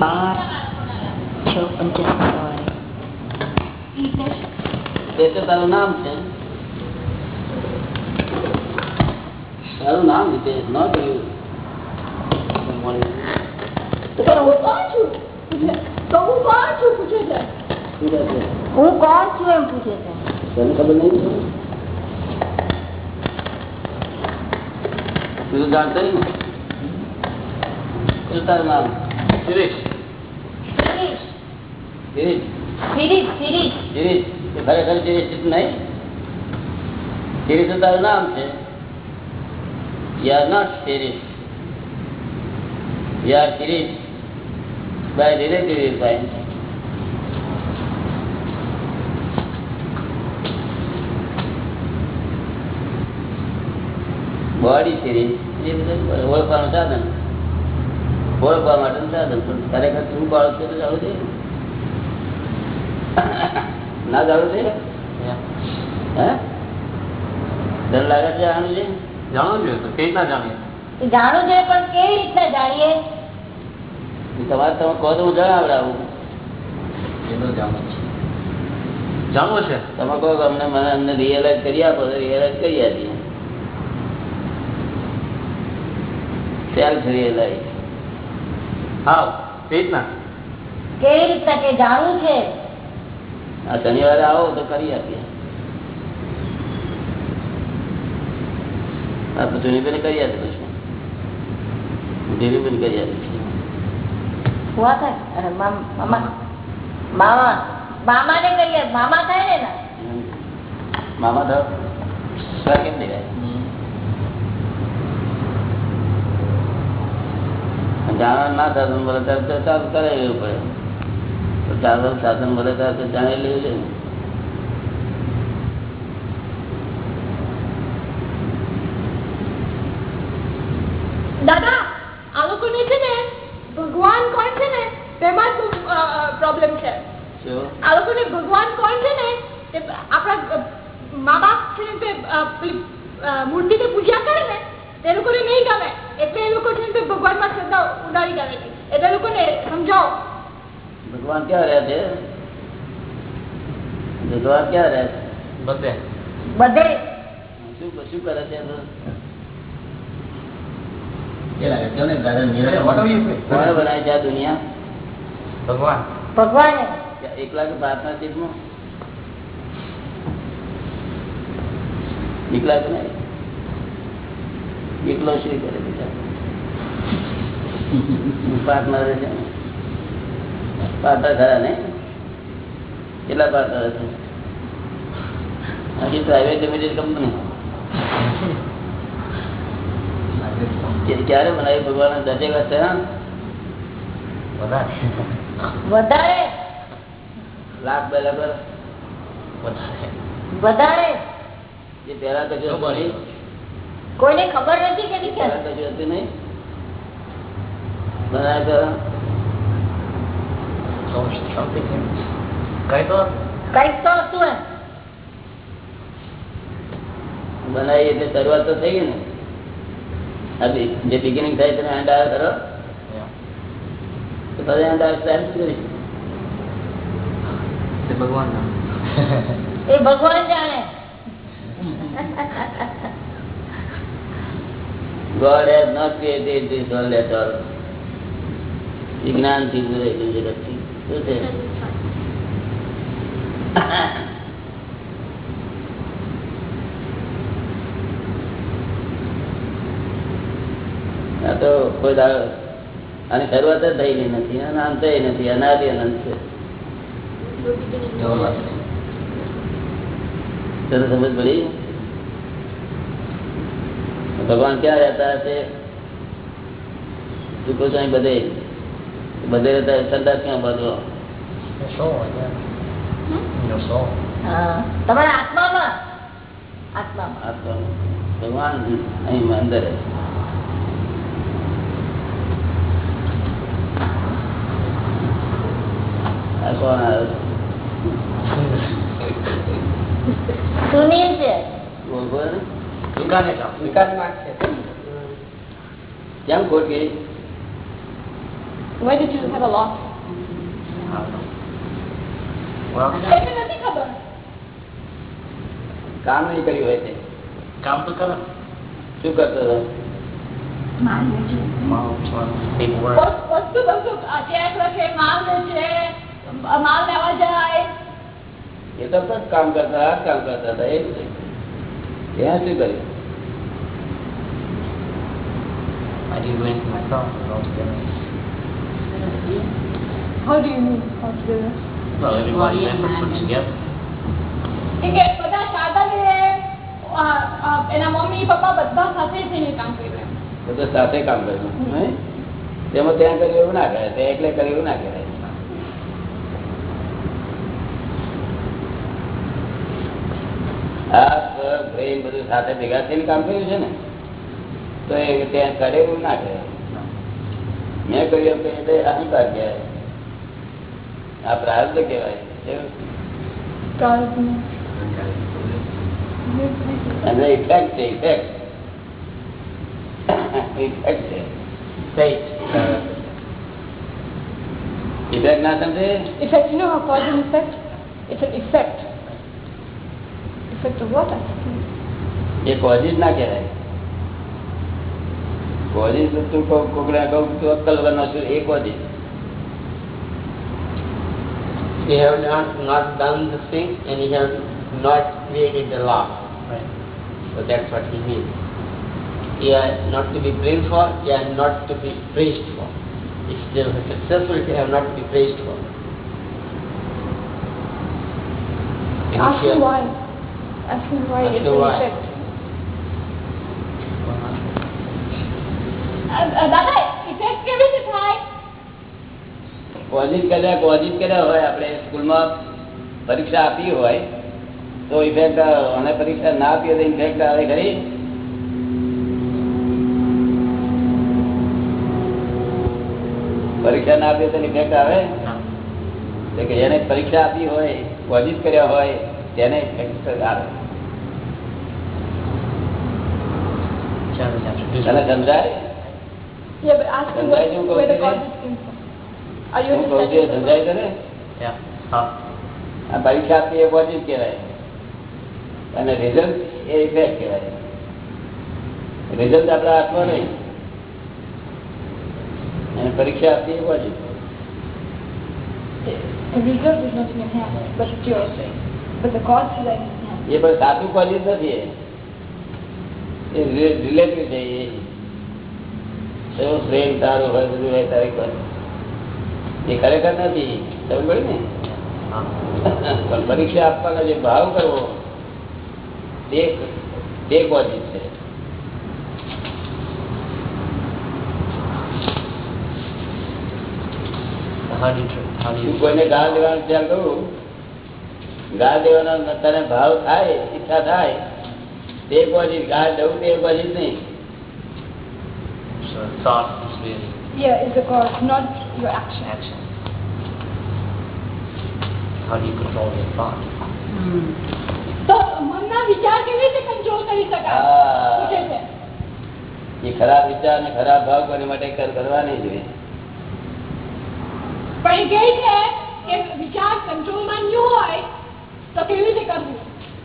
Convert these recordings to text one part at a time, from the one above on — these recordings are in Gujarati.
બાર છ? પંચાસી તારું નામ છે તારું નામ હિતેશ ન યુ હું કોણ છું? તો હું કોણ છું? પૂછે છે. હું કોણ છું એમ પૂછે છે. તને ખબર નહીં તું જાણતો ને? તારું નામ? શિરીષ. શિરીષ. શિરીષ? શિરીષ શિરીષ. શિરીષ? એ ખરેખર શિરીષ નહીં? શિરીષ તારું નામ છે? યાર not Shirish. Shirish. You are ધીરે relative viewpoint. બોડી છે એ બધું ઓળખવાનું સાધન. ઓળખવા માટેનું સાધન. પણ ખરેખર શું બાળક છે તો જાણવું છે ના. જાણવું છે હે? ડર લાગે છે આનું છે જાણવું જોઈએ તો. કઈ રીતના જાણીએ? જાણવું છે પણ કેવી રીતના જાણીએ? તમારે તમે કહો તો હું જણાવડાવું. એનું જાણવું છે. જાણવું છે? તમે કહો કે અમને મને અમને રિયલાઇઝ કરી આપો રિયલાઇઝ કરી આપીએ. સેલ્ફ રિયલાઇઝ હા કઈ ના. કેવી રીતના કે જાણવું છે? આ શનિવારે આવો તો કરી આપીએ. આ ધૂનીબેન કરી આપે પછી. ધીરુબેન કરી આપે છે થાય? મામા મામ- મામા મામા મામાને કહીએ મામા થાય ને. મામા તાર કેમ દેખાય? જાણવા ના સાધન મળે ત્યારે તો ચાલુ કરાવી લેવું પડે. તો ચાલવાનું સાધન મળે ત્યારે તો જાણી લેવું છે. ને દાદા આ લોકોને છે ને ભગવાન કોણ છે ને તેમાં જ પ્રોબ્લેમ છે. શું? આ લોકોને ભગવાન કોણ છે ને તે આપણા મા બાપ છે ને તે અ, પેલી અ, મૂર્તિને પૂજા કરે ને તે લોકોને નહીં ગમે. એટલે એ લોકો છે ભગવાનમાં શ્રદ્ધા ઉડાડી કરે છે. એટલે લોકોને સમજાવો. ભગવાન ક્યાં રહે છે? ભગવાન ક્યાં રહે છે? બધે. બધે. શું શું કરે છે? ભગવાન. ભગવાને. એકલા કે એકલા કે નહીં. એકલો શું કરે બીજા? છે? ખરા ને? કેટલા પાર્ટનર છે? હજી પ્રાઇવેટ લિમિટેડ કંપની ક્યારે બનાવી ભગવાન દસેક વર્ષ વધારે. લાખ બે લાખ. વર્ષ વધારે? જે પહેલા હતું નહીં કોઈને ખબર નથી કે નહીં? પહેલા કશું હતું નહીં. બનાવ્યા પહેલા કંઈક તો હતું એમ. બનાવી એટલે શરૂઆત તો થઈ ગઈ ને. આ બી- જે બિગિનિંગ થાય તમે એન્ડ આવ્યા કરો તો પછી એન્ડ આવે ત્યારે શું કરીશું ભગવાન એ ભગવાન જાણે. God has not created this world at all. વિજ્ઞાનથી પૂરેલું જગતથી. શું છે? આ તો કોઈ દાડો આની શરૂઆત જ થયેલી નથી અને અંત નથી અનાદિ અનંત છે તને સમજ પડી ભગવાન ક્યાં રહેતા હશે? છું અહીં બધે. બધે રહેતા સરદાર ક્યાં બધો હા. તમારા આત્મામાં? આત્મામાં. ભગવાન અહીં અંદર સુનિલ. છે. વિકાસ માર્ગ છે. કેમ ખોટ ગઈ Why did you have a loss? Well, એમને નથી ખબર. કામ નહીં કર્યું હોય તે. કામ તો કરો. શું કરતો હતો? વસ્તુ વસ્તુ. ચેક લખે માલ છે. માલ લેવા જાય. એ તો કામ કરતા કામ કરતા હતા એ ત્યાં શું કર્યું? I do anything myself altogether. How do you mean? How to do this? Well, everybody members put together. કે કે બધા સાધન એના મમ્મી પપ્પા બધા સાથે થઈને કામ કર્યું બધા સાથે કામ કર્યું હે? તેમાં ત્યાં કર્યું એવું ના કહેવાય તે એકલે કર્યું એવું ના કહેવાય આ પ્રેમ બધું સાથે ભેગા થઈને કામ કર્યું છે ને તો એ ત્યાં કરે એવું ના કરે મેં કહ્યું એમ કહીએ તો અહંકાર કહેવાય. આ પ્રાર્થ કહેવાય. અને ઇફેક્ટ છે ઇફેક્ટ ઇફેક્ટ છે. ઇફેક્ટ ના સમજે? Effect how cause and effect. Effect. Of what? એ કોઝિસ ના કહેવાય. કોઝિસ તો તું કોક કોકને કહું તું અક્કલ વગરનો છું એ causes He have not, not done the thing and he has not created the law. Right. So that's what he means. He are not to be blamed for, he are not to be praised for. If they were successful, he have not to be praised for. And if Ask he him have- why. Ask him why Ask it's him an why. દાદા ઇફેક્ટ કેવી રીતે થાય કોઝિસ કર્યા કોઝિસ કર્યા હોય આપણે સ્કૂલમાં પરીક્ષા આપી હોય તો ઇફેક્ટ અને પરીક્ષા ના આપીએ તો ઇફેક્ટ આવે ખરી પરીક્ષા ના આપીએ તો ઇફેક્ટ આવે તો કે જેને પરીક્ષા આપી હોય કોઝિસ કર્યા હોય તેને ઇફેક્ટ આવે Challenge after do તને સમજાય Yeah, but ask him Sometimes where, you go where the there. causes came from. Are you હું કહું છું એ understanding? સમજાય તને Yeah. Huh. આ પરીક્ષા આપી એ પોઝિટિવ કહેવાય અને રિઝલ્ટ એ ઇફેક્ટ કહેવાય રિઝલ્ટ આપણા હાથમાં નહીં અને પરીક્ષા આપી એ પોઝિટિવ. એ પણ સાચું પોઝિટિવ નથી એ. એ રિલેટિવ છે એ એવો પ્રેમ તારો હોય બધું હોય તારી પર એ ખરેખર નથી. સમજ પડી ને? Huh. પણ પરીક્ષા આપવાનો જે ભાવ કરવો તે તે પોઝિટિવ છે. So how do you tr- how do તું you કોઈને ગાળ દેવાનું વિચાર કરું? ગાળ દેવાનો તને ભાવ થાય ઈચ્છા થાય તે પોઝિટિવ ગાળ દઉં તે પોઝિટિવ નહીં. so thought is really Yeah, is the cause, not your action. action. How do you control your thought? તો મનના વિચાર કેવી રીતે કંટ્રોલ કરી શકાય હા. પૂછે છે એ ખરાબ વિચાર ને ખરાબ ભાવ કોની માટે કરવાની કરવા નહીં જોઈએ પણ એ કહે છે કે વિચાર કંટ્રોલમાં ન હોય તો કેવી રીતે કરવું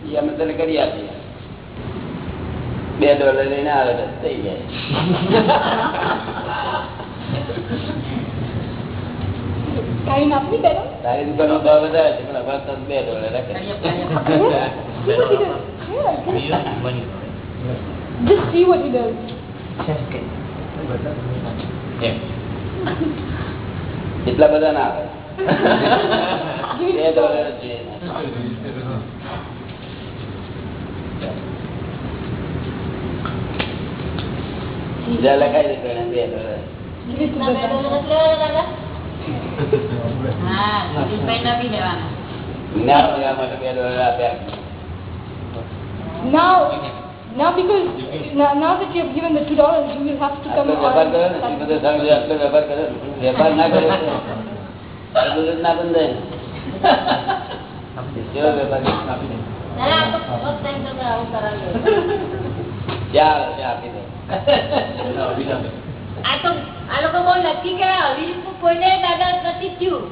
એ અમે તને કરી આપીએ બે ડોલર લઈને આવે તો થઈ જાય ભાવ વધારે છે પણ બે ડોલર રાખે. એટલા બધા ના આવે બે ડોલર. જ જોઈએ બીજા લખાઈ દે પેલા બે dollar Give it to God. જ્ઞાન લેવા માટે બે ડોલર આપ્યા Now, now because now, now that you have given the two dollars, you will have to come on. વેપાર કરો વેપાર ના આ તો આપી આ લોકો બહુ લકી કે આવી કોઈને દાદા નથી થયું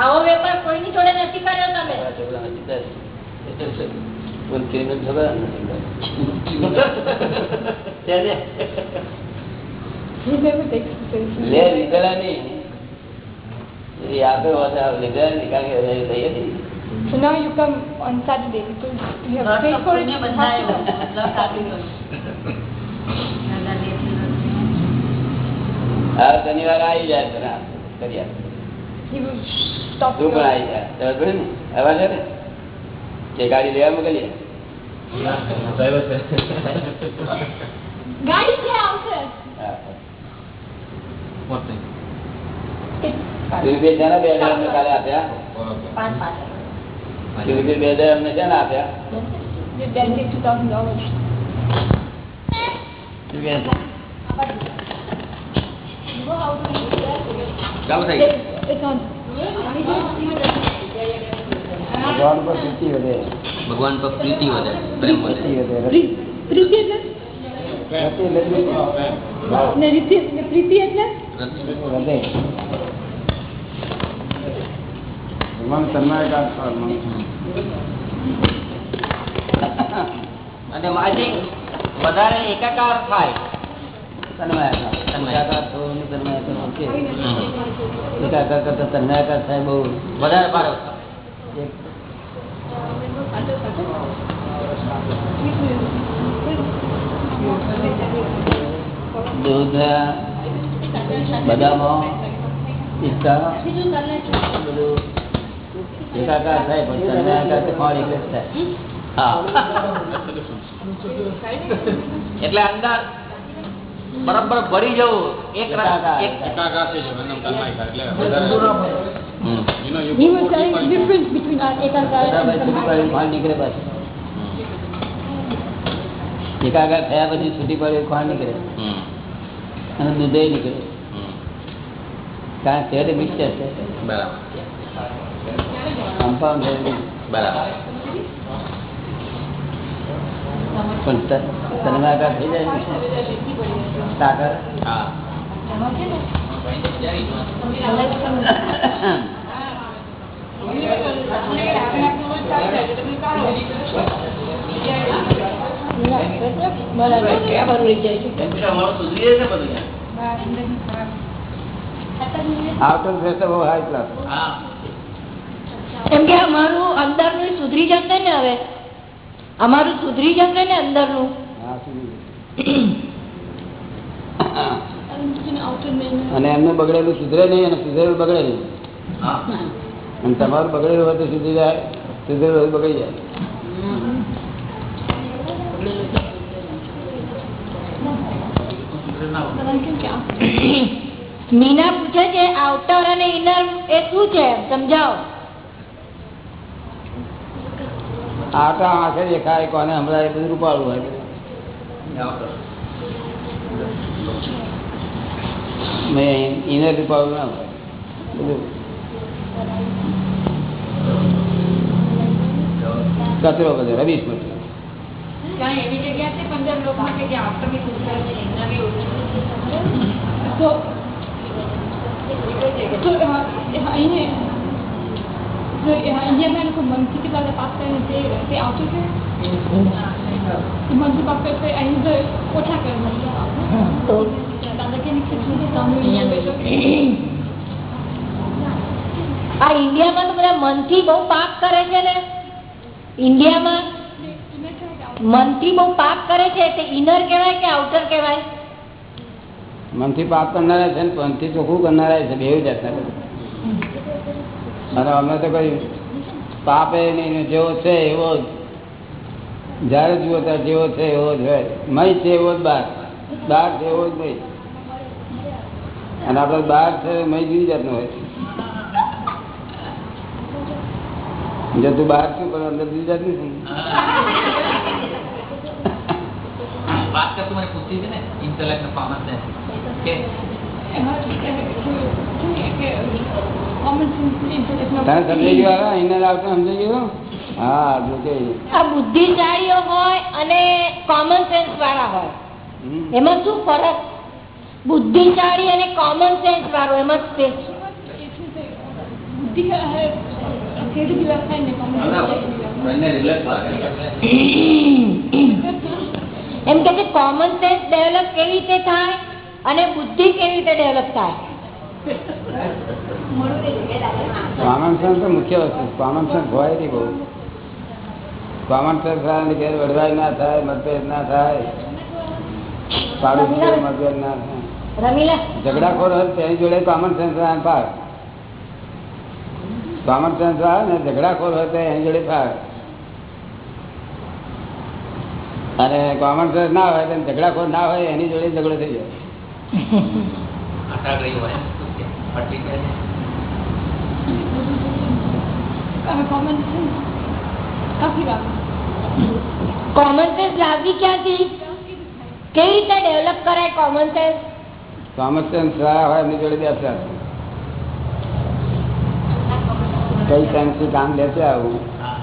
આવો વેપાર કોઈની જોડે નથી કર્યો તમે. પણ criminal છોકરા નથી. લે લીધેલા નહીં એ આગળ લીધેલા નહીં કારણ કે લઈએ નહીં. So now you come on Saturday because you have paid for it. આ શનિવાર આવી જાય તને કરી તું પણ આવી જાય. ને આવા છે ને? કે ગાડી લેવા મોકલીએ. હા. આપ્યા. ચાલો થઈ ભગવાન પર પ્રીતિ વધે. ભગવાન પર પ્રીતિ વધે પ્રેમ વધે. પ્રીતિ એટલે? પ્રીતિ. એટલે ભગવાન અને માજી વધારે એકાકાર થાય. તન્માયકાર થાય પણ તન્માયકાર થાય એટલે અંદર બરાબર ભરી જવું. એક રસ એકાકાર. એક હમ. he was telling the difference between our ekakar બધા and ભાઈ છૂટી samadhi. પાડી ખાંડ નીકળે થયા પછી છૂટી પડે ખાંડ નીકળે હમ. અને દૂધે નીકળે હમ. કારણ કે મિક્સર છે બરાબર કમ્પાઉન્ડ બરાબર પણ ત- તન્માયકાર થઈ જાય ને સાકર હા આઉટર ફેર તો બહુ હાઈ ક્લાસ એમ કે અમારું અંદરનું સુધરી જશે ને હવે? અમારું સુધરી જશે ને અંદરનું? હા અને એમનું બગડેલું સુધરે નહીં અને સુધરેલું બગડે નહીં. અને તમારું બગડેલું હોય તો સુધરી જાય સુધરેલું હોય બગડી જાય. મીના પૂછે છે આઉટર અને ઇનર એ શું છે? સમજાવો. આટા આંખે દેખાય કોને હમણાં એ બધું રૂપાળું હોય મેં ઇનર રૂપાળું ના હોય બધું કચરો બધો રવીશ મટીરિયલ So, મનથી પાસ કરીને તે આવતું છે મનથી પાસ અહીં તો ઓછા કરે આ ઇન્ડિયામાં તો બધા મનથી બહુ પાપ કરે છે ને ઇન્ડિયામાં મનથી બહુ પાપ કરે છે તે ઇનર કહેવાય કે આઉટર કહેવાય મનથી પાપ કરનારા છે ને મનથી ચોખ્ખું કરનારા છે બે જાતના બધા અને અમે તો કઈ પાપ નહીં જેવો છે એવો જ. જ્યારે જુઓ ત્યારે જેવો છે એવો જ હોય. મય છે એવો જ બાર. બાર છે એવો જ નહીં. અને આપણે બાર છે મય જુદી જાતનું હોય. જો તું બહાર છું, પણ અંદર જુદી જાત નથી વાત કરતું મને પૂછતી છે ને ઇન્ટરલેક્ટ પામસ કે તને સમજાઈ ગયું હવે? એને આવતા સમજાઈ ગયું? હા જો આ બુદ્ધિશાળીઓ હોય અને કોમન સેન્સ વાળા હોય. એમાં શું ફરક? બુદ્ધિશાળી અને કોમન સેન્સ વાળો એમાં લાગે એમ કે કોમન સેન્સ ડેવલપ કેવી રીતે થાય? અને બુદ્ધિ કેવી રીતે ડેવલપ થાય? કોમન સેન્સ મુખ્ય વસ્તુ. કોમન સેન્સ હોય નહીં બહુ. કોમન સેન્સ ઘેર વડવાઈ ના થાય મતભેદ ના થાય. પાડોશી મતભેદ ના થાય. ઝઘડાખોર હોય તેની જોડે કોમન સેન્સ પાર કોમન સેન્સ આવે ને ઝઘડાખોર હોય તો એની જોડે પાર અને કોમન સેન્સ ના હોય તો ઝઘડાખોર ના હોય એની જોડે ઝઘડો થઈ જાય. કોમન સેન્સ લાવવી ક્યાંથી? કેવી રીતે ડેવલપ કરાય કોમન સેન્સ કોમન સેન્સ હોય એમની જોડે બેસે કઈ સેન્સથી કામ લેશે આવું? હા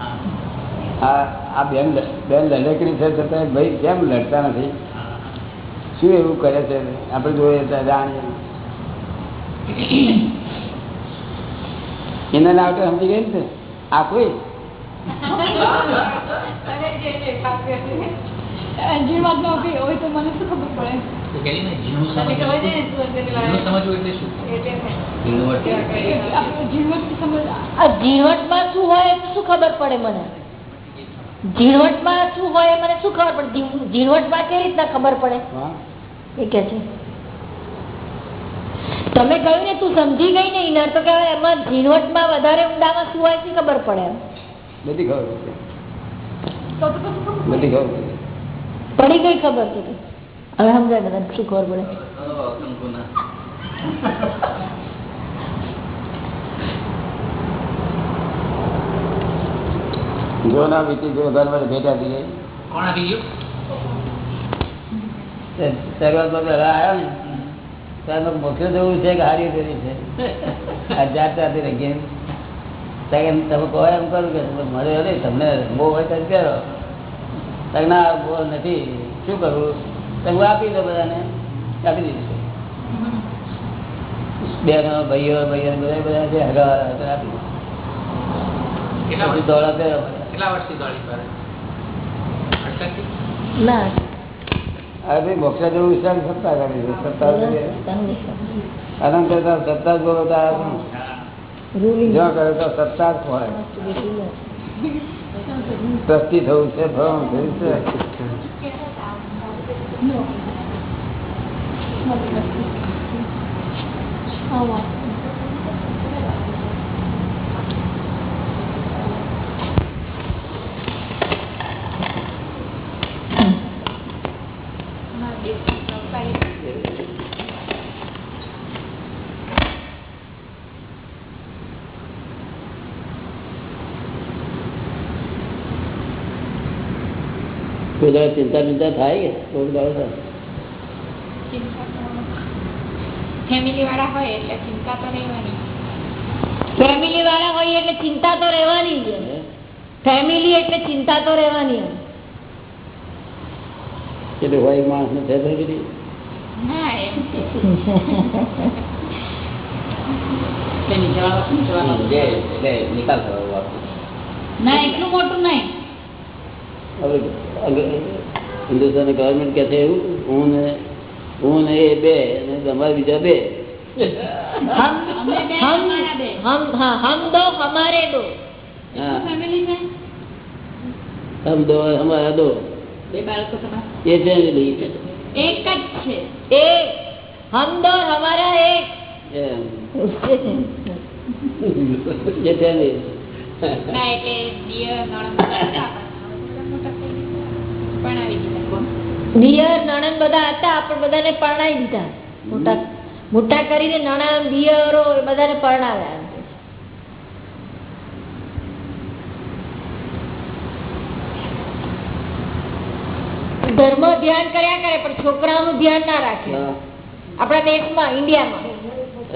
આ આ બેન બેન લડકડી છે છતાં ભાઈ કેમ લડતા નથી? શું એવું કરે છે? આપણે જોઈએ જાણીએ એના ના આવડે સમજી ગઈ ને આ કોઈ? મને શું? હોય શું ખબર પડે મને? ઝીણવટમાં શું હોય મને શું ખબર પડે? ઝીણ- ઝીણવટમાં કેવી રીતના ખબર પડે? હા. એ કે છે. તમે કહ્યું ને તું સમજી ગઈ ને ઇનર તો કહેવાય એમાં ઝીણવટમાં વધારે ઊંડામાં શું હોય શું ખબર પડે એમ? બધી ખબર છે બધી ખબર પડી. ગઈ ખબર તો હવે સમજાય બધા શું ખબર પડે. જો ના વીતી જો ઘરમાં ભેટા થઈ ગઈ કોણ આવી ગયું? તે શરૂઆતમાં પહેલા આવ્યા ને ત્યારે મોકલ્યો જવું છે કે હારી કરી છે? આ જાત જાતે રહી તમે કહો એમ કરું કે મારે અરે તમને બહુ હોય તો પહેરો. તમે ના બહુ નથી શું કરવું તો હું આપી દો બધાને આપી દીધું બેનો ભાઈઓ ભાઈઓ બધા બધા છે હગા આપી દો કેટલા પછી વર્ષ? દોડા પહેરો કેટલા વર્ષથી દોડી કરે ના. અરે મોક્ષા જેવું વિચાર સત્તા કરી છે સત્તા અનંત સત્તા જ. રૂલિંગ. જ્યાં કરે તો સત્તા જ હોય. ટ્રસ્ટી થવું છે ભરણ થયું છે. કોઈ ચિંતા ચિંતા થાય કે? ફેમિલી વાળા હોય એટલે ચિંતા તો રહેવાની ફેમિલી વાળા હોય એટલે ચિંતા તો રહેવાની જ ફેમિલી એટલે ચિંતા તો રહેવાની એમ. હોય માણસ ને છે ભાઈ કેટલી? ના. એટલું મોટું નહીં હિન્દુસ્તાન ગવર્મેન્ટ કે છે એવું હું ને હું ને એ બે અને તમારે બીજા બે. હમ દો હમારે દો. એ ફેમિલી એક જ છે. એક. હમ દો હમારા એક. એ ફેમિલી ના. એટલે દિયર નણંદ બધા હતા, પણ બધાને પરણાવી દીધા. મોટા મોટા કરીને નણંદ દિયરો એ બધાને પરણાવ્યા. ધર્મ ધ્યાન કર્યા કરે પણ છોકરાઓનું ધ્યાન ના રાખે. આપણા દેશમાં ઇન્ડિયામાં.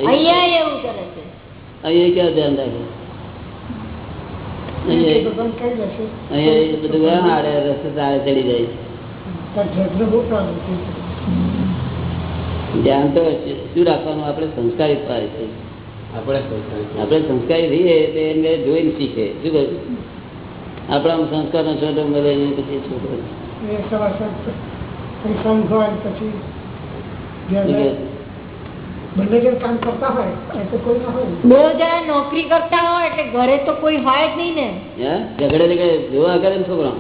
અહીંયા એવું કરે છે. અહીંયા ક્યાં ધ્યાન રાખે? ધ્યાન તો શું રાખવાનું? આપણે સંસ્કારી પાડે છે. આપણે સંસ્કારી. આપણે સંસ્કારી થઈએ તો એને જોઈને શીખે. શું કહ્યું આપણા સંસ્કારનો છોટો મળે એને પછી છોકરો પછી જણ ના હોય. બહુ જણા નોકરી કરતા હોય એટલે ઘરે તો કોઈ હોય જ નહીં ને. ઝઘડે ઝઘડે જોવા કરે ને છોકરા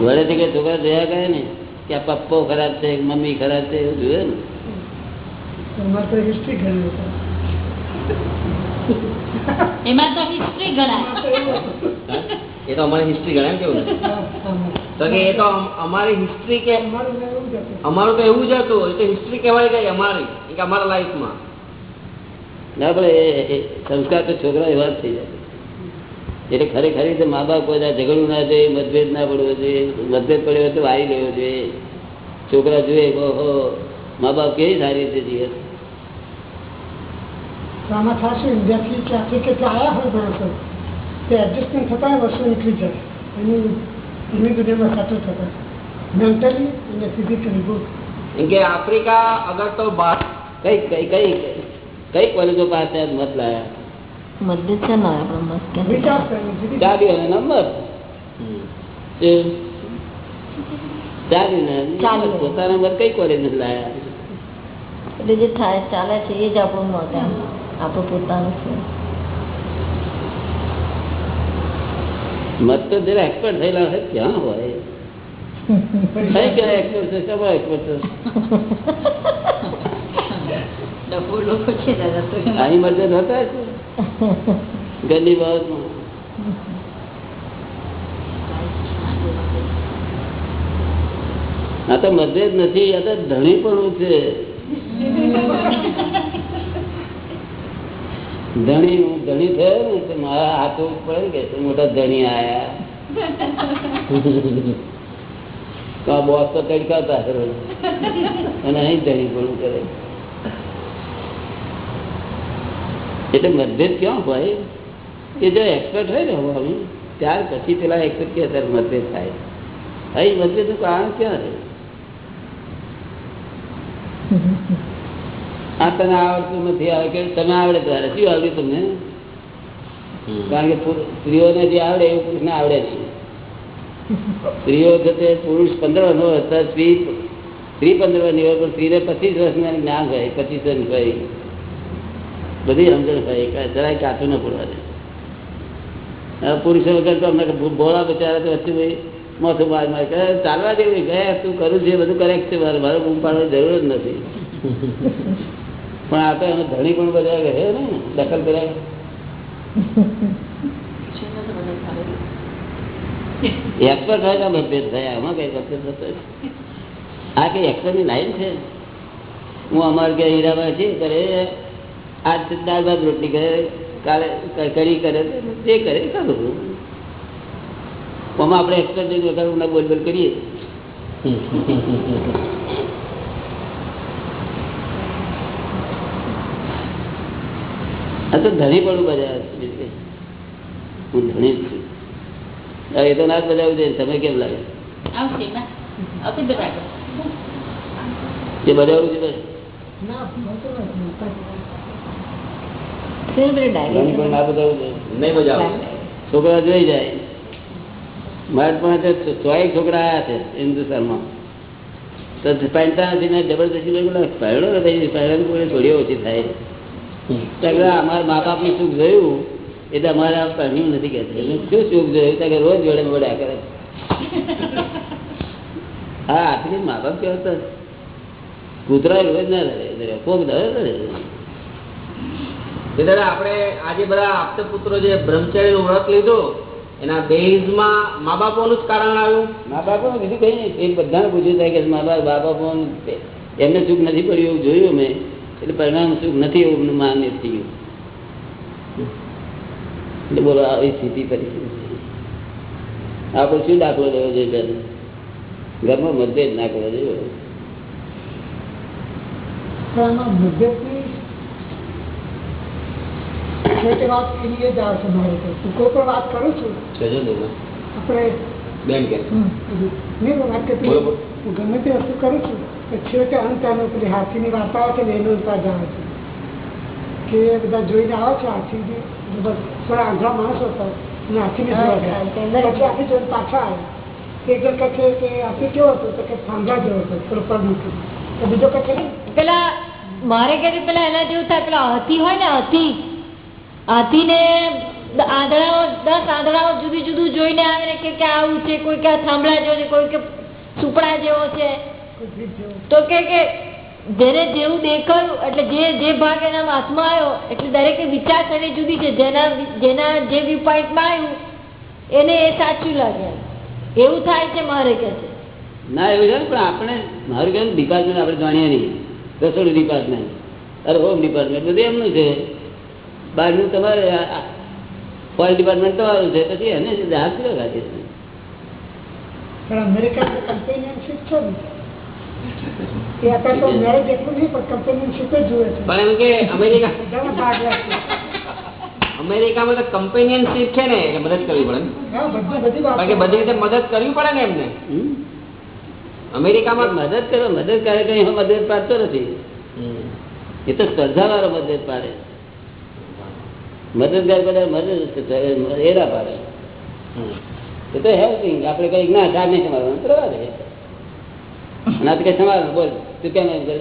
વડે થી કે છોકરા જોયા કરે ને કે આ પપ્પો ખરાબ છે મમ્મી ખરાબ છે એવું જોયે ને હિસ્ટ્રી એમાં તો હિસ્ટ્રી ગણાય. એ તો અમારી હિસ્ટ્રી ગણાય કેવું. તો કે એ તો અમારી હિસ્ટ્રી કે તો એવું જ હતું એ તો હિસ્ટ્રી કહેવાય ગઈ અમારી કે અમારા લાઈફમાં ના પણ એ- એ સંસ્કાર તો છોકરા એવા જ થઈ જાય. એટલે ખરેખર રીતે મા બાપ બધા દાડે ઝઘડવું ના જોઈએ મતભેદ ના પડવો જોઈએ મતભેદ પડ્યો હોય તો આવી ગયો જોઈએ. છોકરા જોઈએ ઓહો મા બાપ કેવી સારી રીતે જીવે આમાં થશે ઇન્ડિયાથી ક્યાંથી કેટલા આવ્યા હોય માણસો તે એડજસ્ટમેન્ટ થતા વર્ષો નીકળી જાય. એની એની દુનિયામાં સાચો થતો મેન્ટલી અને ફિઝિકલી બોથ કે આફ્રિકા અગર તો કઈ કઈ કઈ કઈ કોલેજો પાસે મત લાયા મતભેદ છે ને આપણો મત કે વિચાર ને નંબર? શું? ચાલ્યું ને? ચાલ્યું. પોતાના મત કઈ કોલેજ લાયા? એટલે જે થાય ચાલે છે એ જ આપણું મત આપણું પોતાનું છે. મત તો જરા એક્સપર્ટ થયેલા હોય ક્યાં હોય? કઈ ક્યાં એક્સપર્ટ છે શેમાં એક્સપર્ટ છે? અહીં મતભેદ હતા ઘરની બાબતમાં આ તો મતભેદ નથી આ તો ધણીપણું છે. ધણી ધણી થયો ને તો મારા હાથો પડે ને કે મોટા ધણી આયા. બોસ તો તડકાતા અને અહીં ધણીપણું કરે. એટલે મતભેદ ક્યાં હોય? એ જો એક્સપર્ટ હોય ને હવાની, ત્યાર પછી પેલા એક્સપર્ટ કે મતભેદ થાય. અહીં મતભેદનું કારણ ક્યાં છે આ તને આવડતું નથી આવે કે તમે આવડે ત્યારે. શું આવડ્યું તમને? કારણ કે સ્ત્રીઓને જે આવડે એવું પુરુષને આવડે નહીં સ્ત્રીઓ જતે પુરુષ પંદર વર્ષનો હતા સ્ત્રી સ્ત્રી પંદર વર્ષની હોય પણ સ્ત્રીને પચીસ વર્ષના જ્ઞાન હોય પચીસ વર્ષ હોય બધી સમજણ હોય જરાય કાચું ન પૂરવા દે પુરુષો વગર તો અમને ભોળા બચારા તો વચ્ચે ભાઈ મોથું માર માર કરે. ચાલવા દેવું ગયા તું કરું છે બધું કરેક્ટ છે મારે મારે બૂમ પાડવાની જરૂર જ નથી. પણ આ તો એને ધણી પણ બધા રહે ને? દખલ કર્યા એક્સપર્ટ હોય તો મતભેદ થયા. આમાં કઈ મતભેદ થતો આ કઈ એક્સપર્ટની લાઈન છે? હું અમારે કે હીરાભાઈ છે કરે આજ દાળ ભાત રોટલી કરે કાલે કરી કરે જે કરે કરું આમાં આપણે એક્સપર્ટ બોલ બોલ કરીએ. આ તો ધણી પણ બજાવે છે. બીજું કંઈ. હું ધણી જ છું. એ તો ના જ બજાવવું જોઈએ તમે કેમ લાગે. એ બજાવવું છે છોકરા જોઈ જાય. મારા પાસે ચોઈક છોકરા આવ્યા છે હિન્દુસ્તાનમાં. તો પહેરતા નથી ને જબરદસ્તી પહેરો ને કોઈ થોડી ઓછી થાય. અમારા મા બાપનું સુખ જોયું એટલે અમારે પહેર્યું નથી કે શું સુખ જોયું? કે રોજ જોડે મળ્યા કરે. હા આખરી મા બાપ કેવો તો કૂતરા રોજ ના રહે કોક ધરે દાદા આપણે આજે બધા આપતે પુત્રો જે બ્રહ્મચારી નું વ્રત લીધું એના બેઝમાં મા બાપોનું જ કારણ આવ્યું? મા બાપો બીજું કઈ નહીં. એ બધાને પૂછ્યું થાય કે મા બાપ બા બાપો એમને સુખ નથી પડ્યું એવું જોયું મેં એટલે પરિણામ સુખ નથી એવું માન્ય થઈ ગયું. એટલે બોલો આવી સ્થિતિ પરિસ્થિતિ આપણે શું દાખલો લેવો જોઈએ બેન? ઘરમાં મતભેદ ના કરવો જોઈએ આપણે બેન કે. હું ગમે તે વસ્તુ કરું છું તો છેવટે અંત એનો પેલી હાથીની વાર્તા આવે છે ને એનું અંત જ આવે છે. કે બધા જોઈને આવે છે હાથીની થોડા આંધળા માણસો હતા અને હાથીને જોવા ગયા. પછી હાથી જોઈને પાછા આવ્યા એક જણ કહે છે કે હાથી કેવો હતો? તો કે સાંભળા જેવો હતો થોડો પગ મૂકી તો બીજો કહે છે પેલા મારે કહે છે પેલા એના જેવું થાય પેલા હાથી હોય ને હાથી હાથીને આંધળાઓ દસ આંધળાઓ જુદું જુદું જોઈને આવે ને કે આવું છે કોઈ કે થાંભળા થાંભલા છે કોઈ કે સુપડા જેવો છે. તો કે જેને જેવું દેખાયું, એટલે જે જે ભાગ એના હાથમાં આવ્યો, એટલે દરેકે વિચારસરણી જુદી છે. જેના જેના જે વ્યૂ પોઈન્ટમાં આવ્યું, એને એ સાચું લાગે. એવું થાય છે મારે કે છે. ના, એવું છે પણ આપણે, મારું કહેવાય ડિપાર્ટમેન્ટ આપણે જાણીએ નહીં. રસોડું ડિપાર્ટમેન્ટ અરે હોમ ડિપાર્ટમેન્ટ બધું એમનું છે. બહારનું તમારે ફોરેન ડિપાર્ટમેન્ટ તમારું છે. પછી એને કાઢીએ છીએ. પણ અમેરિકન કમ્પેનિયનશીપ છે ને. અત્યારે તો મેરેજ એટલું નહીં પણ કમ્પેનિયનશીપ જ જુએ છે. પણ એમ કે અમેરિકા અમેરિકામાં તો કમ્પેનિયનશીપ છે ને એટલે મદદ કરવી પડે ને. બધી બધી વાત કારણ કે બધી રીતે મદદ કરવી પડે ને એમને. અમેરિકામાં મદદ કરો મદદ કરે કઈ મદદ પાડતો નથી. એ તો સ્પર્ધા વાળો મદદ પાડે. મદદગાર બધા મદદ એ ના પાડે. એ તો હેલ્પિંગ આપણે કઈ ના ચાર નહીં સમારવાનું કરવા દે. અને તો કઈ સમારવાનું બોલ, તું કેમ એમ કરે?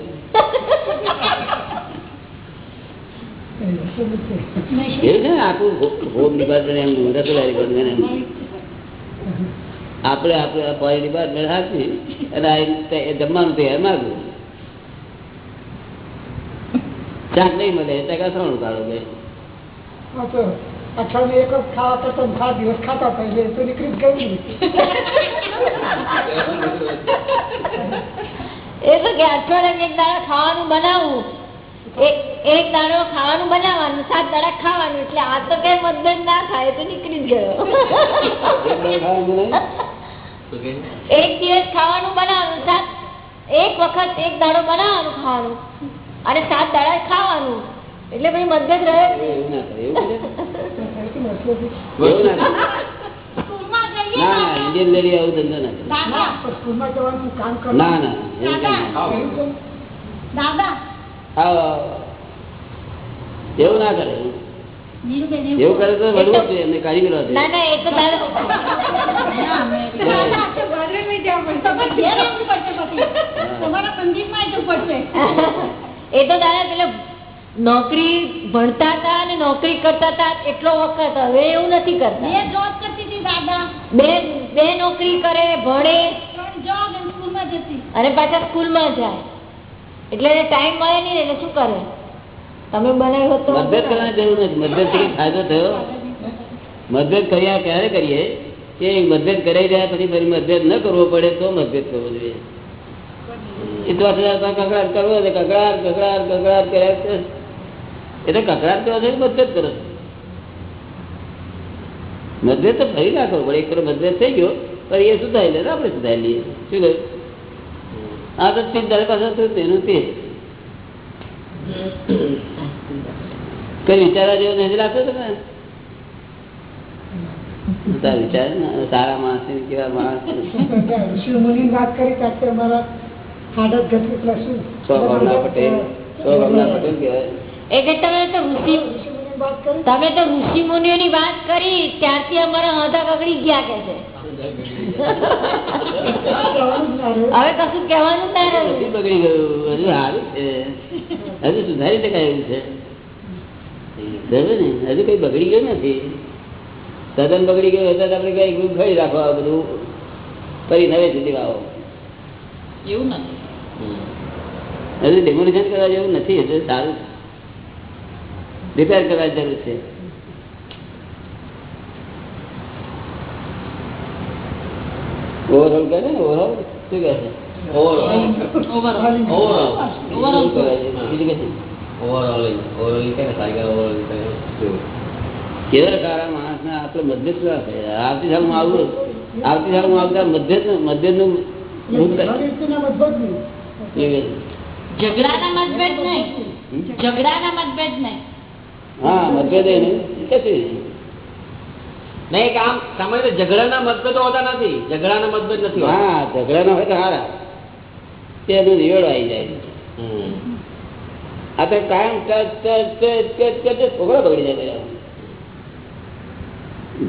ને આપણે આપણે ફોરેન અને જમવાનું તૈયાર માગવું. ચાક નહીં મળે ત્યાં કસરણું કાઢો બે હા, તો અઠવાડિયે એક વખત ખાવા કરતો સાત દિવસ ખાતા હતા એટલે તો નીકળી જ ગયું. એ તો કે અઠવાડિયા એક દાડા ખાવાનું બનાવવું એક- એક દાડો ખાવાનું બનાવવાનું સાત દાડા ખાવાનું એટલે આ તો કઈ મતભેદ ના થાય તો નીકળી જ ગયો. એક દિવસ ખાવાનું બનાવવાનું સાત એક વખત એક દાડો બનાવવાનું ખાવાનું અને સાત દાડા ખાવાનું. એટલે ભાઈ મતભેદ રહે ઇન્ડિયન લેડી આવું ધંધો ના કરે. દાદા. પણ સ્કૂલમાં જવાનું કામ કરવાનું ના એવું કરે. એવું કરે તો વળવું એમને કાઢી એ તો દાદા પેલા નોકરી ભણતા હતા અને નોકરી કરતા હતા એટલો વખત હવે એવું નથી બે જોબ કરતી હતી દાદા. બે બે નોકરી કરે ભણે. ત્રણ જોબ અને સ્કૂલમાં જતી. અને પાછા સ્કૂલમાં જાય. એટલે ટાઈમ મળે નહીં એટલે શું કરે? તમે બનાવ્યો તો મતભેદ કરવાની જરૂર નથી. મતભેદથી ફાયદો થયો. મતભેદ કર્યા ક્યારે કરીએ? કે મતભેદ કરાઈ રહ્યા પછી ફરી મતભેદ ન કરવો પડે તો મતભેદ કરવો જોઈએ. એ તો કકડાટ કરવો કકડાટ કકડાટ કકડાટ કર્યા છે. એટલે કકડાટ કરો છો મતભેદ કરો છો. મતભેદ તો ફરી ના કરવો પડે એક મતભેદ થઈ ગયો પણ એ સુધારી લે આપણે સુધારી લઈએ. શું કહ્યું? આ તો ચિંતા તારી પાસે હતું તેનું તે. કઈ વિચારવા જેવો નથી લાગતો તમે? સારા માણસ કેવા માણસ છે. વાત કરી ત્યાં તે અમારા હાડત ગતિ પેલા શું? સો ગામના પટેલ સો પટેલ કહેવાય. એ કે તમે તો ઋષિ ઋષિ મુનિની વાત કરી તમે તો ઋષિ મુનિઓની વાત કરી ત્યારથી અમારા હાથા કકડી ગયા કે છે. ના. હવે કશું કહેવાનું ના રહ્યું. બગડી ગયું. હજુ સારું છે. હજુ સુધારી શકાય એવું છે. ને? હજુ કઈ બગડી ગયું નથી. સદન બગડી ગયું હતા આપણે કઈ ગ્રુપ ખરી રાખો આ બધું ફરી નવે સુધી આવો એવું નથી. હજુ ડેમોનેશન કરવા જેવું નથી. હજુ સારું રિપેર કરવાની જરૂર છે. ઓવરઓલ કહે ને? ઓવરઓલ શું કહે છે? ઓવરઓલ ઓવરઓલ ઓવરઓલ બીજું કશું ઓવરઓલ ઓવરઓલ કે ને? સાયકલ ઓવરઓલ કેવા સારા માણસ ને આપણે મતભેદ કેવા છે આવતી સાલ હું આવું આવતી હું આવતા મતભેદ મતભેદનું. ઝઘડાના નહીં. ઝઘડાના મતભેદ નહીં. હા મતભેદ નહીં. કશું નહીં. નહીં કે સામાન્ય ઝઘડાના મતભેદો હોતા નથી. ઝઘડાના મતભેદ નથી હા ઝઘડા ના હોય તો હારા. તેનું નિવેડો આવી જાય. આ તો કાયમ છોકરા બગડી જાય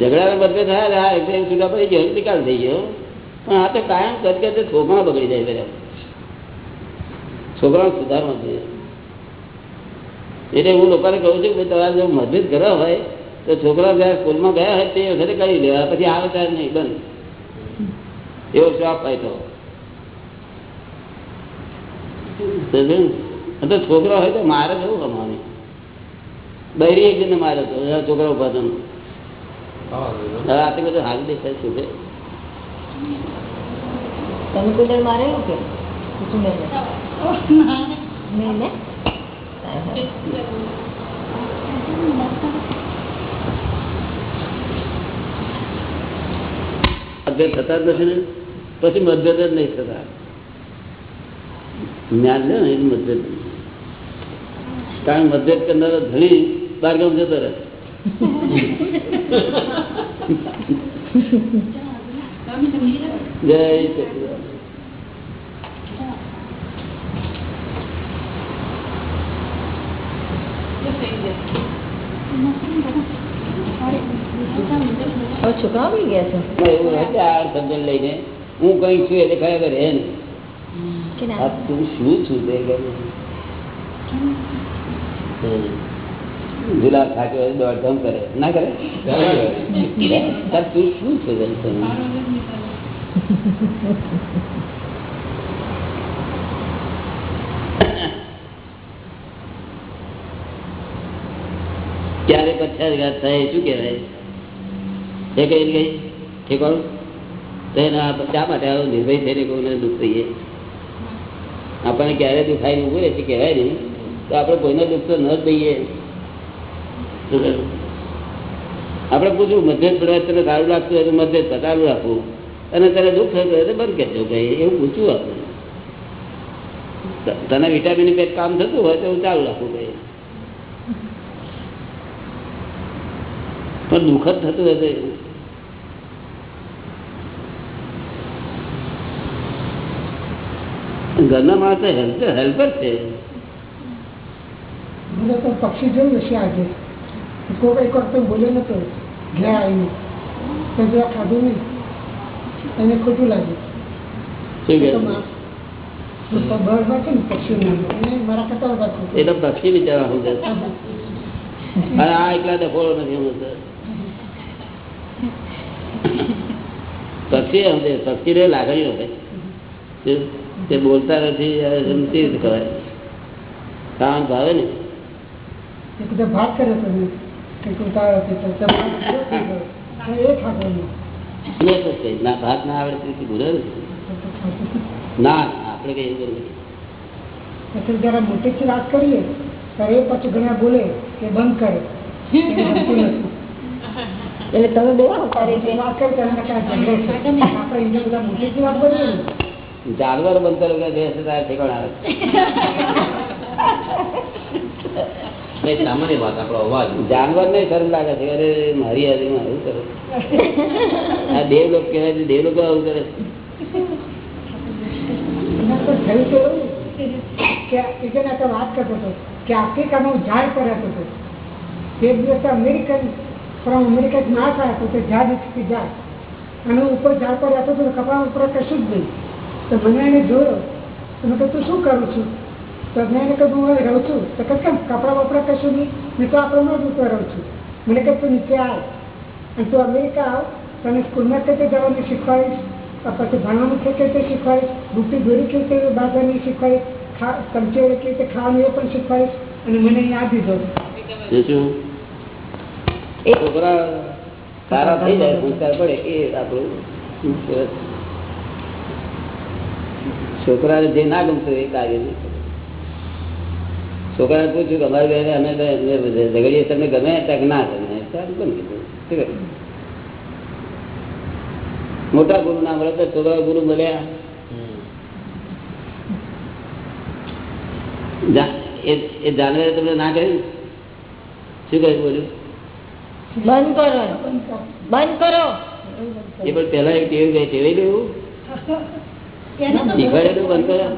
ઝઘડાના મતભેદ હા હા એટલે છૂટા પડી ગયો નિકાલ થઈ ગયો. પણ આ તો કાયમ ટચ છોકરા બગડી જાય છોકરાનો સુધારવો જોઈએ એટલે હું લોકોને કહું છું કે તમારે જો મતભેદ કરવા હોય તો છોકરા જયારે સ્કૂલમાં ગયા હોય તે વખતે કરી લેવા પછી આવે ત્યારે નહીં બંધ. એવો શોખ હોય તો છોકરો હોય તો મારે કેવું કમાવાની? બૈરી એક જણ મારે તો છોકરા ઊભા તો હવે આટલું બધું હાલ દેખાય શું છે? તમે કોઈ મારે કે કુસુમબેનને? નહીં ને? હા, હા. મતભેદ થતા જ નથી ને? પછી મતભેદ જ નહીં થતા. જ્ઞાન છે ને એ મતભેદ કારણ મતભેદ કરનારો ધણી બારગામ જતો રહે. જય સચિદાનંદ. હવે છોકરાઓ ગયા છે એવું હોય સમજણ લઈને હું કઈ છું એટલે ખરેખર હે તું શું છું તે ગુલાબ ખાતો દોડધામ કરે. ના કરે? તું શું છું તમે? ક્યારે પછાત થાય શું કહેવાય? એ કઈ ગઈ ઠીકવાનું તો એના શા માટે આવો? નિર્ભય થઈને કોઈને દુઃખ થઈએ? આપણને ક્યારે દુખાય ને ઉભું રહે છે કહેવાય નહીં. તો આપણે કોઈને દુઃખ તો ન જ દઈએ આપણે પૂછ્યું મતભેદ પડવા તને સારું લાગતું હોય તો મતભેદ પતારું રાખવું અને તને દુઃખ થતું હોય તો બંધ કરજો ભાઈ, એવું પૂછવું આપણે. તને વિટામિન પેટ કામ થતું હોય તો હું ચાલુ રાખવું ભાઈ. પણ દુઃખ જ થતું હશે ઘરના માણસ હેલ્પર હેલ્પર છે. મને તો પક્ષી જોયું હશે આજે? કોઈ એક વખત બોલ્યો નતો. ઘેર આવીને. જરા ખાધું નહીં. એને ખોટું લાગ્યું પક્ષી વિચારવા શું અને આ એકલા ડફોળો નથી સમજતો પક્ષી સમજે પક્ષી ને લાગણીઓ હોય તે બોલતા નથી સમજી કહેવાય. કામ ભાવે ને? ને. ભાત ના આવડે તેથી. ના આપણે કઈ એવું પછી જરા મોટેથી વાત કરીએ ત્યારે એ પાછું ઘણા બોલે કે બંધ કરે. એટલે તમે ને જાનવર બંધ કરો કે દેશ તારે ઠેકાણ આવે. નહીં, સામાન્ય વાત આપણો અવાજ. જાનવર ને શરમ લાગે છે અરે મારી હાજરીમાં આવું કરે. આ દેવ લોક કહેવાય છે દેવ લોકો આવું કરે વાત કરતો હતો કે આફ્રિકામાં હું ઝાડ પર હતો. તે દિવસે અમેરિકન ફ્રોમ અમેરિકા ના થાય, તો તે ઝાડ નીચેથી ઝાડ અને ઉપર ઝાડ પર રહેતો તો કપડા ઉપર કશું જ નહીં. તો મને એને જોયો. તો મેં કહ્યું તું શું કરું છું? તો મેં એને કહ્યું હું રહું છું. તો કે કેમ? કપડા બપડા કશું નહીં? મેં તો આપણે જ ઉપર રહું છું. મને કહે, તું નીચે આવ. અને તું અમેરિકા આવ. તને સ્કૂલમાં કઈ રીતે જવાનું શીખવાડીશ? પછી ભણવાનું છે કઈ રીતે શીખવાડીશ? બુટ્ટી દોરી કેવી રીતે બાંધવાની શીખવાડીશ? ખા, ચમચી વડે કેવી રીતે ખાવાનું એ પણ શીખવાડીશ? અને મને અહીંયા આપી દો. શું એ છોકરા સારા થઈ જાય સંસ્કાર પડે, એ આપણું છોકરા છોકરાને જે ના ગમતું એ કાર્ય. છોકરાને પૂછ્યું અમારી બેને અમે ઝઘડીએ તમને ગમે ત્યાં ના ગમે? સારું કીધું? મોટા ગુરુ ના મળે તો છોકરા ગુરુ મળ્યા. એ જાનવરે તમને ના કહ્યું? શું કહ્યું બોલ્યું? બંધ કરો. બંધ કરો. એ પણ પેલા એક ટેવ ગઈ ટેવાઈ શીખવાડેલું બંધ કરો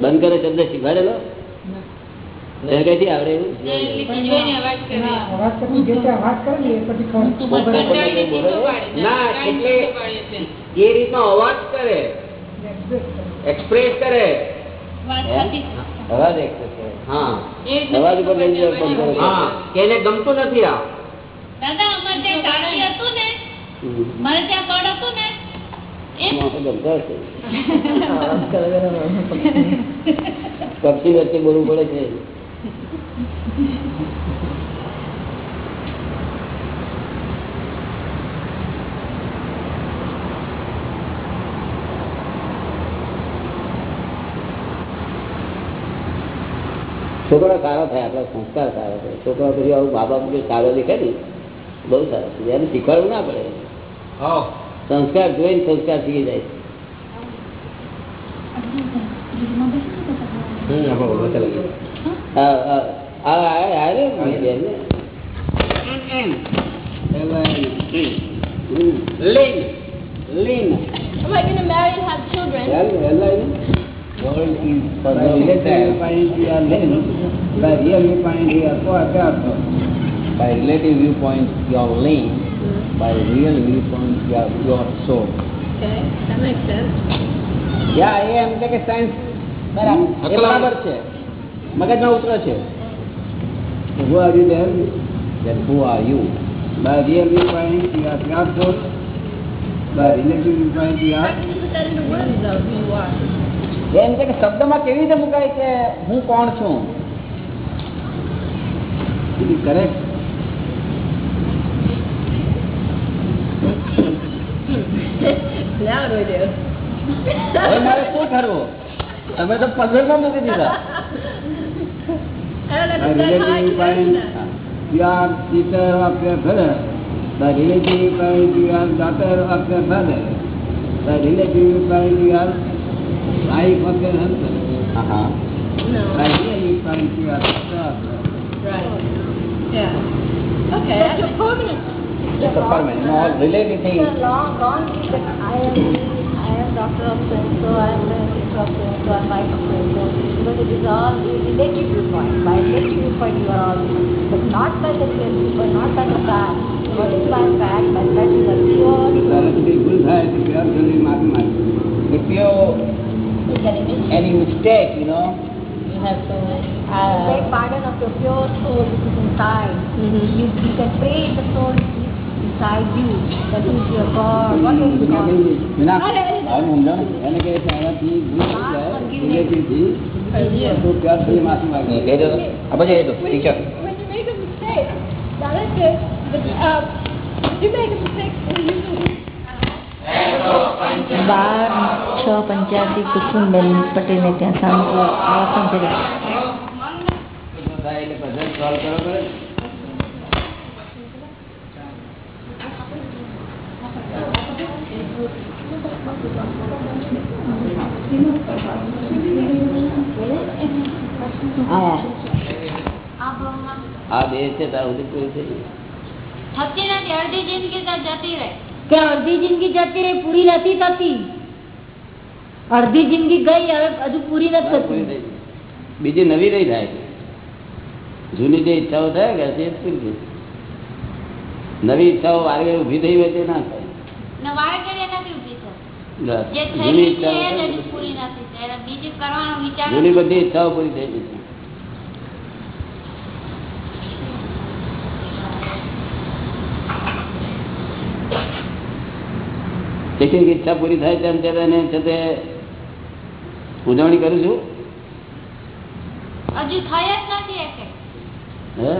બંધ કરો શબ્દ શીખવાડેલો કરે. અવાજ એક્સપ્રેસ કરે અવાજ હા? અવાજ ઉપર લઈ ગમતું નથી આ. દાદા અમારે ત્યાં ગાડી હતું ને મારે ત્યાં બળ હતું ને એ માણસો ગમતો હશે પક્ષી વચ્ચે બોલવું પડે છે. છોકરા સારા થાય આપણા સંસ્કાર સારા થાય. છોકરા પછી આવું મા બાપ સારો દેખાય ને બહુ સારા છે એને શીખવાડવું ના પડે હા સંસ્કાર જોઈને સંસ્કાર શીખી જાય હમ આપણે By relative viewpoint your lane. By real viewpoint your, your soul. Okay, that makes sense. Yeah, એ એમ કે સાયન્સ બરાબર એ બરાબર છે મગજમાં ઉતરે છે Who are you then? Then who are you? By real viewpoint you are pure soul. By relative viewpoint you are How can you put that into words though, who you are? એમ છે કે શબ્દમાં કેવી રીતે મુકાય કે હું કોણ છું કરેક્ટ હવે મારે શું કરવું તમે તો પઝલમાં મૂકી દીધા I don't understand how I can answer that. You are sister of your brother. The relative parent you are daughter of your father. The relative parent you are wife of your husband. Uh-huh. No. The relative parent you are sister of your Right. Yeah. Okay. That's your permanent. It's a permanent, no, relative thing. long, long that I am, I am doctor of so-and-so, I am the sister of so-and-so, I am wife of so-and-so. Because it is all a relative viewpoint. By relative viewpoint you are all different. But not by the real viewpoint, not by the fact. What is by fact? By fact you are pure. Saraswati ભૂલ થાય તો પ્યાર જલ્દી માફી માંગે If you any mistake, you know, You have to uh, take pardon of your pure soul which is inside. You, you can pray the soul which is inside you. That is your God. What is God? આનું એને કહે છે આનાથી ભૂલ થઈ જાય રિલેટિવથી તો જલ્દી માફી માંગે કહી દો આ કહી દો ઠીક can બાર છ પંચ્યાસી કુસુમબેન પટેલને ત્યાં સાંજે આવાસન કર્યા થાય એટલે પઝલ સોલ્વ કરો પડે આ દેહ છે તારા સુધી પૂરું થઈ ગયું અડધી જિંદગી જતી રહે. કે અડધી જિંદગી જતી રહી પૂરી નથી થતી. અડધી જિંદગી ગઈ હવે હજુ પૂરી નથી થતી. બીજી નવી રહી થાય જૂની જે ઈચ્છાઓ થાય કે તે પૂરી થઈ નવી ઈચ્છાઓ વારે ઊભી થઈ હોય તે ના થાય. જૂની છે. બધી ઈચ્છાઓ પૂરી થઈ ગઈ છે. એક એક ઈચ્છા પૂરી થાય તેમ એને છે તે ઉજવણી કરું છું? હજુ થઈ જ નથી એક. હે?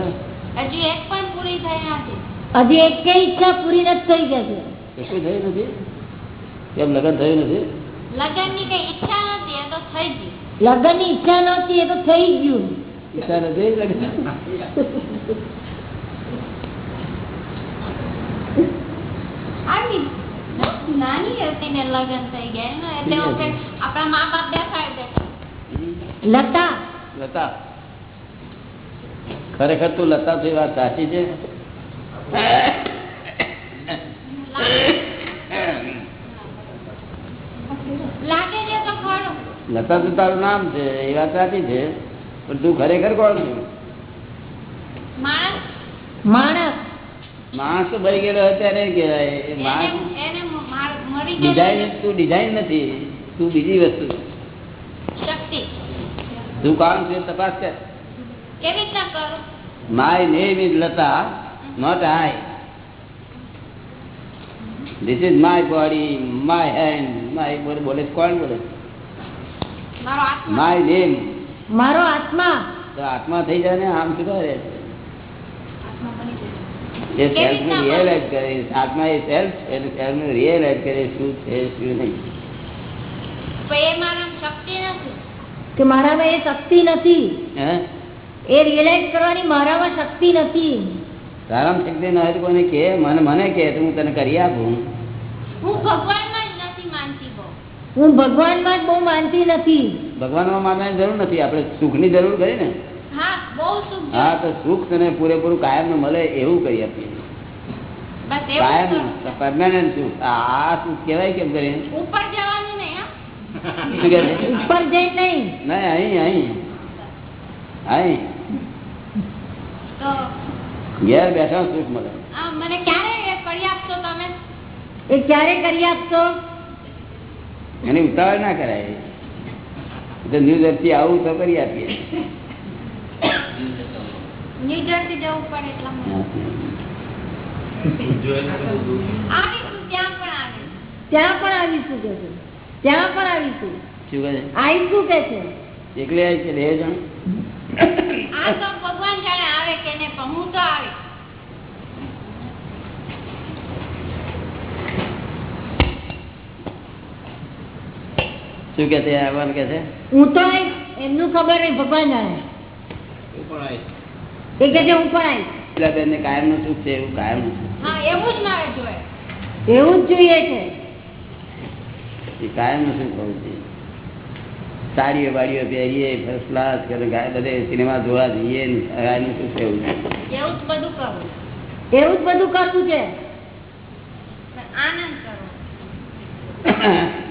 હજુ એક પણ પૂરી થઈ નથી. હજી એક ઈચ્છા પૂરી નથી થઈ જશે. કશું થઈ નથી? કેમ લગ્ન થયું નથી? લગ્નની કઈ ઈચ્છા નથી એ તો થઈ ગઈ. લગ્નની ઈચ્છા નથી એ તો થઈ ગયું. ઈચ્છા નથી? લગ્ન આવી નાની હતી ને લગ્ન થઈ ગયા એટલે આપણા મા બાપ બેસાડી દેતા લતા? લતા. ખરેખર તું લતા તો વાત સાચી છે? લાગે છે તો ખરું. લતા તો તારું નામ છે એ વાત સાચી છે પણ તું ખરેખર કોણ છું? માણસ? માણસ. માણસ ભરી ગયેલો અત્યારે કહેવાય માણસ ડિઝાઇન તું ડિઝાઇન નથી તું બીજી વસ્તુ શક્તિ. તું કોણ છે તપાસ કર. કેવી રીતના કરું? My name is Lata not I this is my body my hand my body બોલે કોણ બોલે મારો આત્મા. માય નેમ મારો આત્મા. તો આત્મા થઈ જાય ને આમ શું કરે જશે. એ કેવી સેલ્ફનું રીતના રિયલાઇઝ કરે આત્મા એ સેલ્ફ એટલે સેલ્ફ રિયલાઇઝ કરે શું છે શું નહીં. પણ એ મારામાં શક્તિ નથી. કે મારામાં એ શક્તિ નથી. એ રિયલાઇઝ કરવાની મારામાં શક્તિ નથી. તારામ શક્તિ ન હોય તો કે મને મને કે હું તને કરી આપું. હું ભગવાનમાં જ નથી માનતી બહુ. હું ભગવાનમાં જ બહુ માનતી નથી. ભગવાનમાં માનવાની જરૂર નથી આપણે સુખની જરૂર કરી ને. હા તો સુખ તને પૂરેપૂરું કાયમ મળે એવું કરી આપીએ. કાયમ પરમાનન્ટ સુખ. આ આ સુખ કહેવાય કેમ કરીને ઉપર જવાનું નહીં હા. શું કહે છે? ઉપર જઈ નહીં. નહીં અહીં અહીં. અહીં. ઘેર બેઠા સુખ મળે. મને ક્યારે કરી આપશો તમે? એ ક્યારે કરી આપશો? એની ઉતાવળ ના કરાય. ન્યૂઝ આવું તો કરી આપીએ. ન્યૂ જર્સી જવું પડે એટલા ત્યાં પણ આવીશું. ત્યાં પણ આવીશું કે છે? ત્યાં પણ આવીશું? શું કહે આવીશું કે છે? એકલે આવી છે બે જણ? આ તો ભગવાન જાણે આવે કે નહીં પણ હું તો આવી. શું કે છે? આવવાનું કે છે? હું તો એમનું ખબર નહીં ભગવાન જાણે. સાડીઓ પહેરીએ ફર્સ્ટ ક્લાસ બધે સિનેમા જોવા જઈએ ને ગાયનું સુખ છે એવું જ બધું કરવું એવું જ બધું કરવું છે. આનંદ કરવો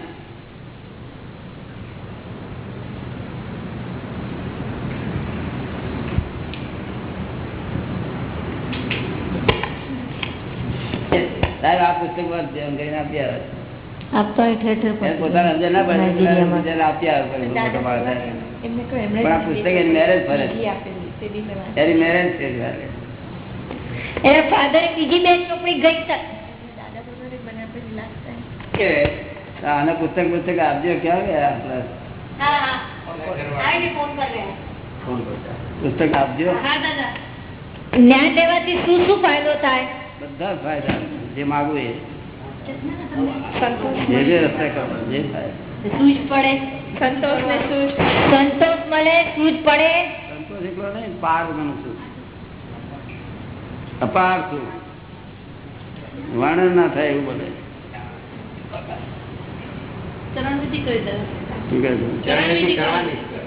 સાહેબ આ પુસ્તક પર ધ્યાન કરીને આપી આવે આપતો હોય ઠેર ઠેર એને પોતાને સમજણ ના પડે એટલે નાઇજીરિયામાં. બીજાને આપી આવે પણ મોટો માણસ થાય. પણ આ પુસ્તક એની મેરેજ ફરે છે. એની મેરેજ છે જ વાલે. એના ફાધરે બીજી બે ચોપડી ગઈ તક કે આને પુસ્તક પુસ્તક આપજો ક્યાં ગયા આપણા હા હા. આવીને ફોન કરી ફોન કરતા. પુસ્તક આપજો. હા દાદા. જ્ઞાન લેવાથી શું શું ફાયદો થાય? બધા જ ફાયદા. જે માગવું એ. જે જે રસ્તે કરો જે થાય. સૂઝ પડે. સંતોષ ને સૂઝ સંતોષ મળે સૂઝ પડે. સંતોષ એકલો નહીં પાર ગણું છું. અપાર છું. વર્ણન ના થાય એવું બોલે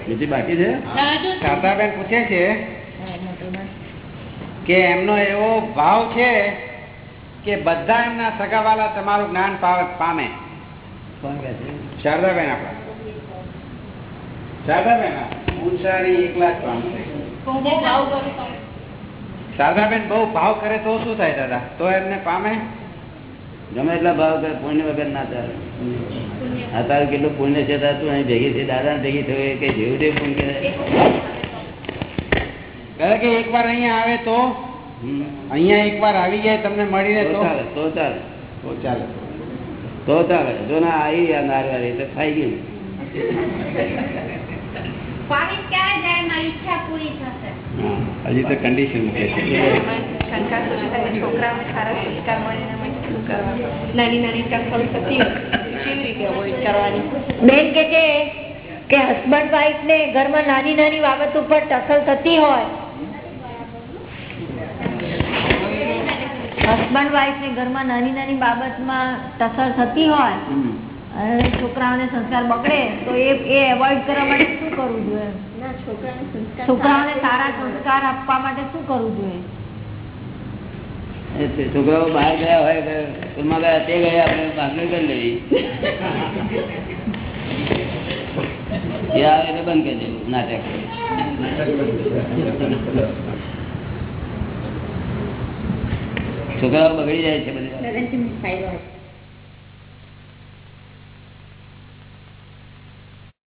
બીજી બાકી છે? શારદાબેન પૂછે છે કે એમનો એવો ભાવ છે કે બધા એમના સગાવાલા તમારું જ્ઞાન પામે. શારદાબેન આપણા. શારદાબેન ઉંચારી એકલા જ પામશે હું બહુ ભાવ શારદાબેન બહુ ભાવ કરે તો શું થાય દાદા? તો એમને પામે? ગમે એટલા ભાવ કરે પુણ્ય વગર ના ચાલે. આ તારું કેટલું પુણ્ય છે તું અહીં ભેગી થઈ દાદા ભેગી થયું કઈ જેવું તેવું પુણ્ય કે એક કે એકવાર અહીંયા આવે તો. અહીંયા એકવાર આવી જાય તમને મળીને તો તો? ચાલે તો ચાલે. તો ચાલે. તો ચાલે. જો ના આવી આ નારવારી એટલે થઈ ગયું. હજી તો કન્ડિશન મૂકે છે. છોકરાઓને સારા સંસ્કાર મળે નાની નાની ટફલ થતી હોય. કેવી રીતે અવોઈડ કરવાની? બેન કે છે કે હસબન્ડ વાઈફ ને ઘરમાં નાની નાની બાબત ઉપર ટસલ થતી હોય હસબન્ડ વાઈફ ને ઘરમાં નાની નાની બાબતમાં ટસલ થતી હોય અને છોકરાઓને સંસ્કાર બગડે તો એ એ એવોઈડ કરવા માટે શું કરવું જોઈએ? ના છોકરાને સંસ્કાર છોકરાઓને સારા સંસ્કાર આપવા માટે શું કરવું જોઈએ? છોકરાઓ બહાર ગયા હોય સ્કૂલમાં ગયા તે ગયા આપણે ભાગણી કરી લેવી આવે એટલે બંધ કરી દેવું નાટક. છોકરાઓ બગડી જાય છે બધા.